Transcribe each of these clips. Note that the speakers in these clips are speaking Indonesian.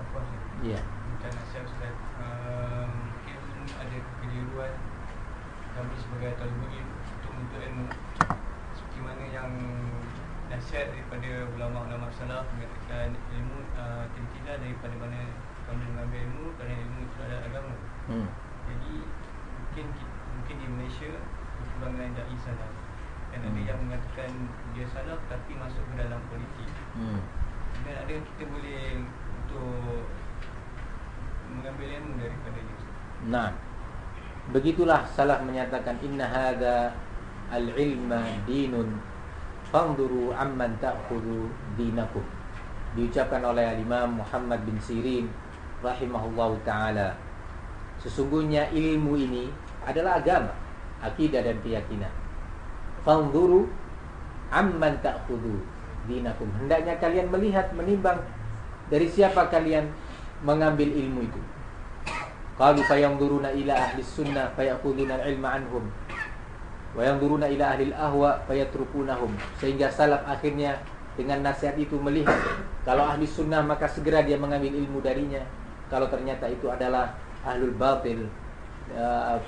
Afwan Iya. Minta nasihat Ustaz uh, Mungkin ada kekeliruan Kami sebagai talibul ilmu Untuk menuntut ilmu Seperti mana yang Nasihat daripada ulama-ulama salaf Mengatakan ilmu uh, Tidak daripada mana Kami mengambil ilmu Kerana ilmu itu adalah agama Hmm. Jadi Mungkin ki- mungkin di Malaysia Kekurangan da'i salaf Dan ada Hmm. yang mengatakan Dia salaf tapi masuk ke dalam politik Hmm. dan ada yang kita boleh untuk mengambil ilmu daripada dia. Nah, begitulah salah menyatakan inna hadza al-ilma dinun fanzuru amman ta'khudhu dinakum. Diucapkan oleh Imam Muhammad bin Sirin rahimahullahu taala. Sesungguhnya ilmu ini adalah agama, akidah dan keyakinan. Fanzuru amman ta'khudhu dinakum. Hendaknya kalian melihat menimbang dari siapa kalian mengambil ilmu itu. Qalu fayanzuruna ila ahli sunnah fayakhuduna al-ilma anhum. Wa yanzuruna ila ahli al-ahwa fayatrukunahum. Sehingga salaf akhirnya dengan nasihat itu melihat kalau ahli sunnah maka segera dia mengambil ilmu darinya. Kalau ternyata itu adalah ahlul batil uh,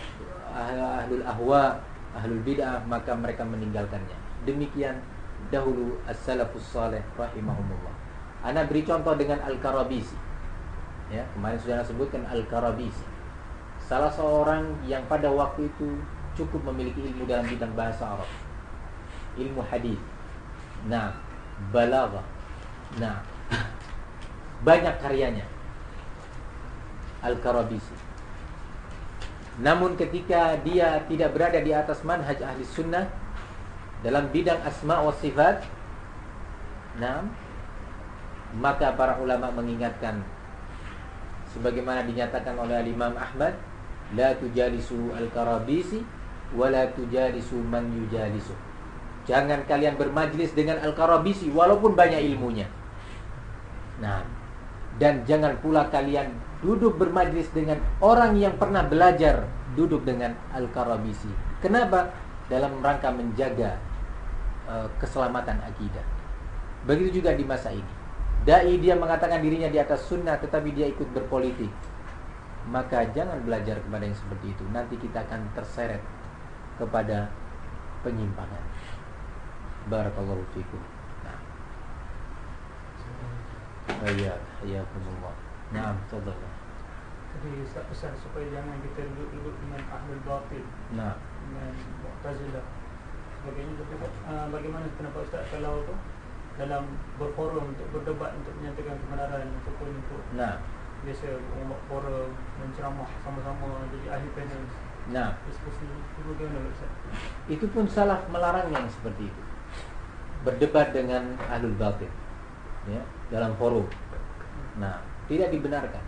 ahlul ahwa ahlul bid'ah maka mereka meninggalkannya. Demikian dahulu as-salafus saleh rahimahumullah ana beri contoh dengan al-karabisi. Ya kemarin sudah saya sebutkan al-karabisi. Salah seorang yang pada waktu itu cukup memiliki ilmu dalam bidang bahasa Arab. Ilmu hadis. Nah balaghah nah banyak karyanya. Al-karabisi. Namun ketika dia tidak berada di atas manhaj ahli sunnah dalam bidang asma wa sifat nah maka para ulama mengingatkan sebagaimana dinyatakan oleh Imam Ahmad la tujalisu al-karabisi wa la tujalisu man yujalisu. Jangan kalian bermajlis dengan al-karabisi walaupun banyak ilmunya. Nah dan jangan pula kalian duduk bermajlis dengan orang yang pernah belajar duduk dengan al-karabisi. Kenapa? Dalam rangka menjaga uh, keselamatan akidah. Begitu juga di masa ini dai dia mengatakan dirinya di atas sunnah tetapi dia ikut berpolitik. Maka jangan belajar kepada yang seperti itu. Nanti kita akan terseret kepada penyimpangan. Barakallahu fikum. Nah. Ya ya kumullah nah tafadhal. Jadi Ustaz pesan supaya jangan kita duduk-duduk dengan ahlul batil nah. Dengan Mu'tazilah. Sebagainya tapi uh, bagaimana pendapat Ustaz kalau tu dalam berforum untuk berdebat untuk menyatakan kebenaran ataupun untuk nah. biasa membuat forum menceramah sama-sama jadi ahli panel. Nah. Diskusi itu bagaimana Ustaz? itu pun salah melarang yang seperti itu. Berdebat dengan ahlul batil ya dalam forum. Nah tidak dibenarkan.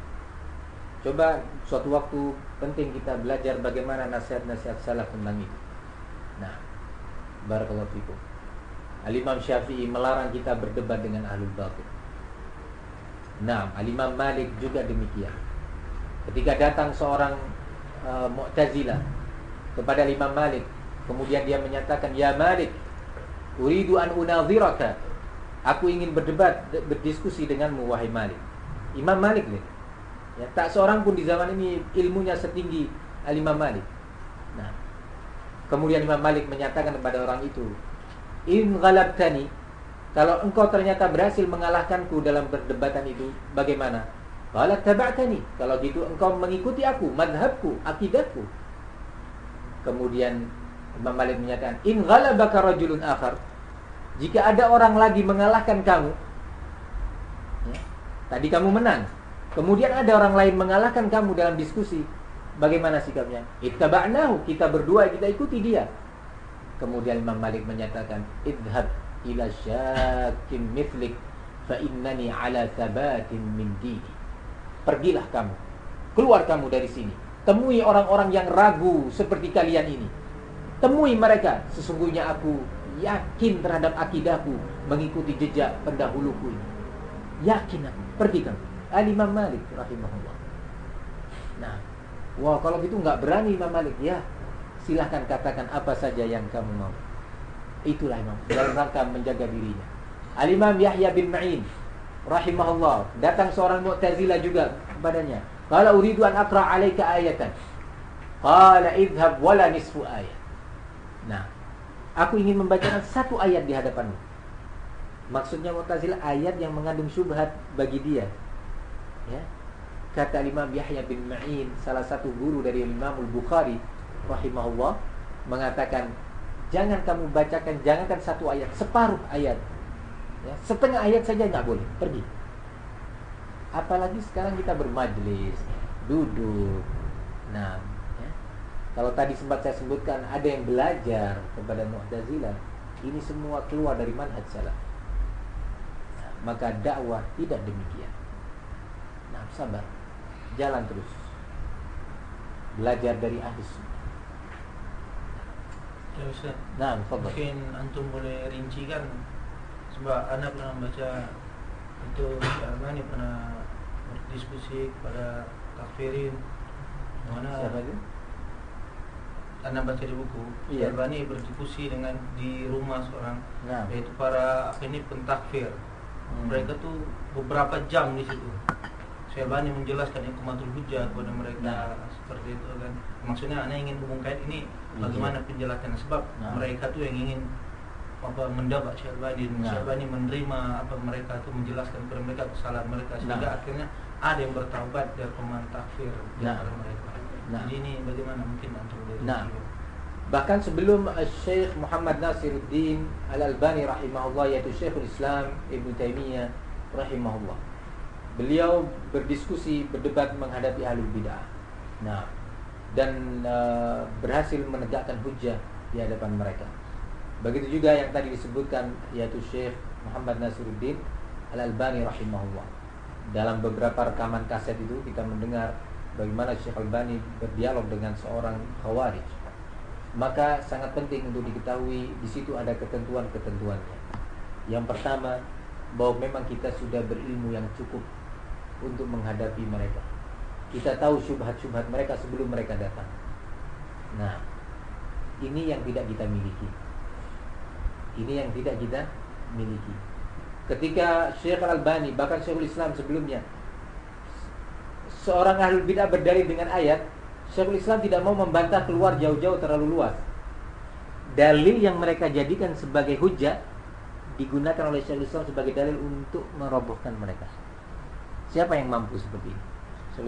Coba suatu waktu penting kita belajar bagaimana nasihat-nasihat salaf tentang itu. Nah barakallahu fikum Al-Imam Syafi'i melarang kita berdebat dengan ahlul batil nah Al-Imam Malik juga demikian. Ketika datang seorang uh, Mu'tazilah kepada Imam Malik kemudian dia menyatakan ya Malik uridu an unadhiraka. Aku ingin berdebat berdiskusi denganmu wahai Malik. Imam Malik nih ya tak seorang pun di zaman ini ilmunya setinggi Al Imam Malik. Nah kemudian Imam Malik menyatakan kepada orang itu in ghalabtani kalau engkau ternyata berhasil mengalahkanku dalam perdebatan itu bagaimana Qala taba'tani kalau gitu engkau mengikuti aku madhabku akidahku Kemudian Imam Malik menyatakan, "In ghalabaka rajulun akhar." Jika ada orang lagi mengalahkan kamu, ya, tadi kamu menang. Kemudian ada orang lain mengalahkan kamu dalam diskusi, bagaimana sikapnya? Ittaba'nahu, kita berdua kita ikuti dia. Kemudian Imam Malik menyatakan, "Idhab ila syakin mithlik fa innani ala thabatin min dini." Pergilah kamu. Keluar kamu dari sini. Temui orang-orang yang ragu seperti kalian ini. Temui mereka. Sesungguhnya aku yakin terhadap akidahku mengikuti jejak pendahuluku ini. Yakin aku. Pergi kamu. Al-Imam Malik rahimahullah. Nah, wah kalau gitu nggak berani Imam Malik ya. Silahkan katakan apa saja yang kamu mau. Itulah Imam dalam rangka menjaga dirinya. Al-Imam Yahya bin Ma'in rahimahullah datang seorang Mu'tazilah juga kepadanya. Qala uridu an aqra 'alaika ayatan. Qala idhhab wala nisfu ayat. Nah, aku ingin membacakan satu ayat di hadapanmu. Maksudnya Mu'tazilah ayat yang mengandung syubhat bagi dia. Ya. Kata Imam Yahya bin Ma'in, salah satu guru dari Imam Al-Bukhari rahimahullah mengatakan, "Jangan kamu bacakan jangankan satu ayat, separuh ayat. Ya, setengah ayat saja nggak boleh, pergi." Apalagi sekarang kita bermajlis, duduk. Nah, ya. kalau tadi sempat saya sebutkan ada yang belajar kepada Mu'tazilah, ini semua keluar dari manhaj salaf. Nah, maka dakwah tidak demikian. Nah, sabar. Jalan terus. Belajar dari ahli sunnah. Ya Ustaz, Nah, mungkin antum boleh rincikan sebab anak pernah baca itu Syarbani pernah berdiskusi pada takfirin. Mana Siapa itu? anda baca di buku. Iya. Syarbani berdiskusi dengan di rumah seorang Nah, yaitu para ini pentakfir. Hmm. mereka tuh beberapa jam di situ Syarbani menjelaskan ikumatul hujah kepada mereka Nah. seperti itu kan maksudnya anda ingin membongkar ini Iya. bagaimana penjelasannya sebab Nah. mereka tuh yang ingin apa mendapat Syarbani Nah. Syarbani menerima apa mereka tuh menjelaskan kepada mereka kesalahan mereka sehingga Nah. akhirnya ada yang bertaubat dari pemain takfir Nah. antara mereka Nah. jadi ini bagaimana mungkin antum Nah. Bahkan sebelum Syekh Muhammad Nasiruddin Al-Albani rahimahullah yaitu Syekhul Islam Ibn Taimiyah rahimahullah. Beliau berdiskusi, berdebat menghadapi ahlul bid'ah. Nah, dan eh, berhasil menegakkan hujah di hadapan mereka. Begitu juga yang tadi disebutkan yaitu Syekh Muhammad Nasiruddin Al-Albani rahimahullah. Dalam beberapa rekaman kaset itu kita mendengar bagaimana Syekh Albani berdialog dengan seorang khawarij maka sangat penting untuk diketahui di situ ada ketentuan-ketentuannya. Yang pertama, bahwa memang kita sudah berilmu yang cukup untuk menghadapi mereka. Kita tahu syubhat-syubhat mereka sebelum mereka datang. Nah, ini yang tidak kita miliki. Ini yang tidak kita miliki. Ketika Syekh Al-Albani bahkan Syekhul Islam sebelumnya seorang ahlul bid'ah berdalil dengan ayat Syekhul Islam tidak mau membantah keluar jauh-jauh terlalu luas. Dalil yang mereka jadikan sebagai hujah digunakan oleh Syekhul Islam sebagai dalil untuk merobohkan mereka. Siapa yang mampu seperti ini?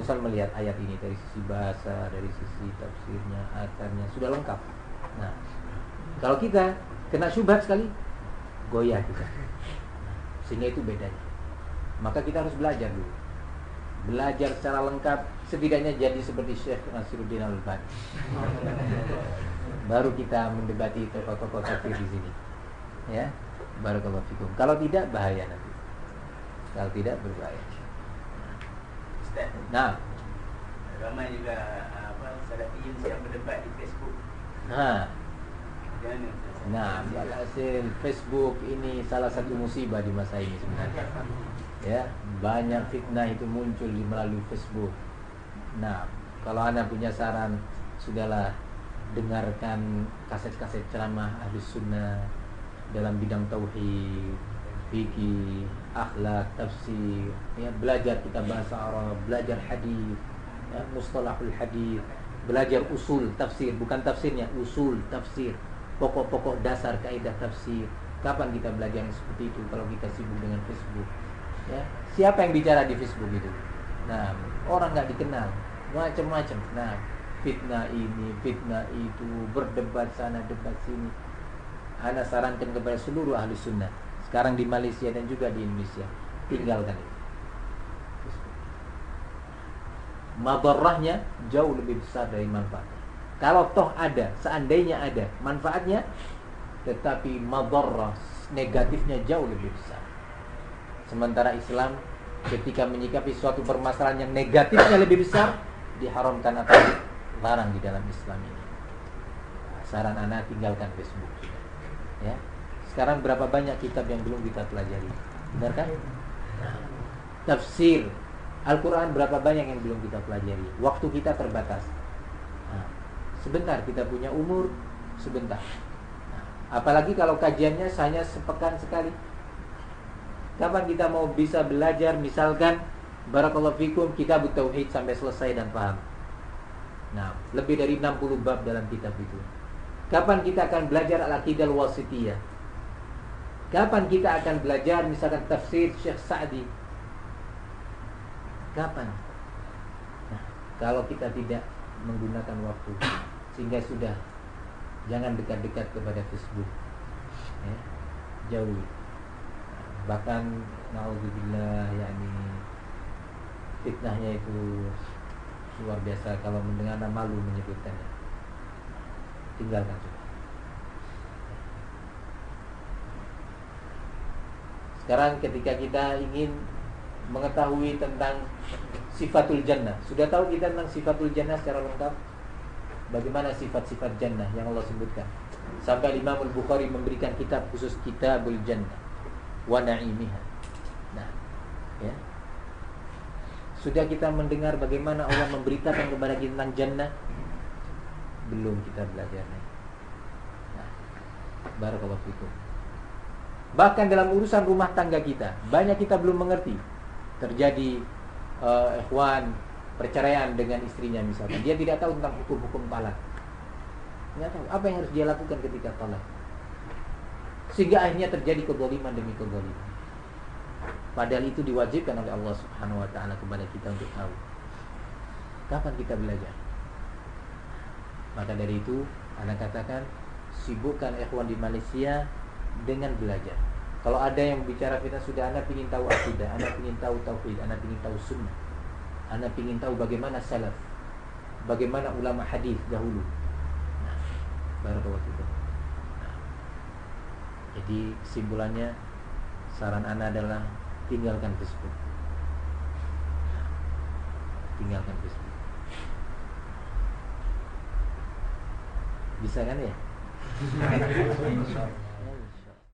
Islam melihat ayat ini dari sisi bahasa, dari sisi tafsirnya, akarnya sudah lengkap. Nah, kalau kita kena syubhat sekali, goyah kita. Sehingga itu bedanya. Maka kita harus belajar dulu. Belajar secara lengkap setidaknya jadi seperti Syekh Nasiruddin Al-Albani. Baru kita mendebati tokoh-tokoh kafir di sini. Ya, barakallahu fikum. Kalau tidak bahaya nanti. Kalau tidak berbahaya. Ustaz, Nah, ramai juga apa salafiyin siap berdebat di Facebook. Ustaz. nah, hasil Facebook ini salah satu musibah di masa ini sebenarnya. Ya, banyak fitnah itu muncul di melalui Facebook. Nah, kalau anda punya saran, sudahlah dengarkan kaset-kaset ceramah ahli sunnah dalam bidang tauhid, fikih, akhlak, tafsir, ya belajar kita bahasa Arab, belajar hadis, ya, mustalahul hadis, belajar usul tafsir, bukan tafsirnya, usul tafsir, pokok-pokok dasar kaidah tafsir. Kapan kita belajar yang seperti itu kalau kita sibuk dengan Facebook? Ya, siapa yang bicara di Facebook itu? Nah, orang nggak dikenal, macam-macam. Nah, fitnah ini, fitnah itu, berdebat sana, debat sini. Ana sarankan kepada seluruh ahli sunnah sekarang di Malaysia dan juga di Indonesia tinggalkan itu. Madarahnya jauh lebih besar dari manfaatnya. Kalau toh ada, seandainya ada manfaatnya, tetapi madarah negatifnya jauh lebih besar. Sementara Islam ketika menyikapi suatu permasalahan yang negatifnya lebih besar, diharamkan atau dilarang di dalam Islam ini. Saran anak tinggalkan Facebook. Ya. Sekarang berapa banyak kitab yang belum kita pelajari? Benar kan? Tafsir Al-Quran berapa banyak yang belum kita pelajari? Waktu kita terbatas. Nah, sebentar kita punya umur sebentar. Nah, apalagi kalau kajiannya hanya sepekan sekali. Kapan kita mau bisa belajar misalkan Barakallahu fikum kitab tauhid sampai selesai dan paham. Nah, lebih dari 60 bab dalam kitab itu. Kapan kita akan belajar al-aqidah al-wasitiyah? Kapan kita akan belajar misalkan tafsir Syekh Sa'di? Kapan? Nah, kalau kita tidak menggunakan waktu sehingga sudah jangan dekat-dekat kepada Facebook. Ya, jauhi. Bahkan naudzubillah yakni fitnahnya itu luar biasa kalau mendengar malu menyebutkannya. Tinggalkan sudah. Sekarang ketika kita ingin mengetahui tentang sifatul jannah, sudah tahu kita tentang sifatul jannah secara lengkap? Bagaimana sifat-sifat jannah yang Allah sebutkan? Sampai Imam Al-Bukhari memberikan kitab khusus Kitabul Jannah wa. Nah, ya. Sudah kita mendengar bagaimana Allah memberitakan kepada kita tentang jannah? Belum kita belajar. Nah, barakallahu fikum. Bahkan dalam urusan rumah tangga kita, banyak kita belum mengerti. Terjadi uh, perceraian dengan istrinya misalkan. Dia tidak tahu tentang hukum-hukum talak. Tidak tahu apa yang harus dia lakukan ketika talak. Sehingga akhirnya terjadi kezaliman demi kezaliman. Padahal itu diwajibkan oleh Allah Subhanahu wa taala kepada kita untuk tahu. Kapan kita belajar? Maka dari itu, anak katakan sibukkan ikhwan di Malaysia dengan belajar. Kalau ada yang bicara kita sudah anak ingin tahu akidah, anak ingin tahu tauhid, anak ingin tahu sunnah, anak ingin tahu bagaimana salaf, bagaimana ulama hadis dahulu. Nah, barakallahu fikum. Nah, jadi kesimpulannya saran anak adalah tinggalkan Facebook. Nah, tinggalkan Facebook. Bisa kan ya?